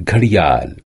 घड़ियाल